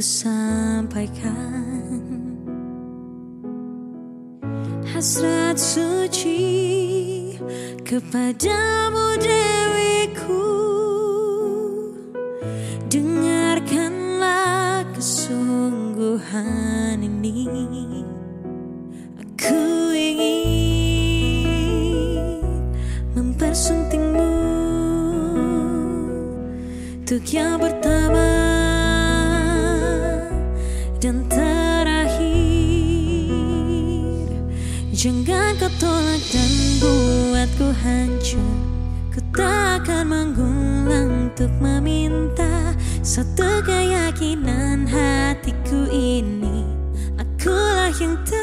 sampaikan Hasrat suci kepadamu Dewiku. Dengarkanlah kesungguhan ini. Aku ingin mempersuntingmu. Untuk yang pertama dan terakhir Jangan kau tolak dan buatku hancur. Ku takkan mengulang untuk meminta Satu keyakinan hatiku ini. Akulah yang tak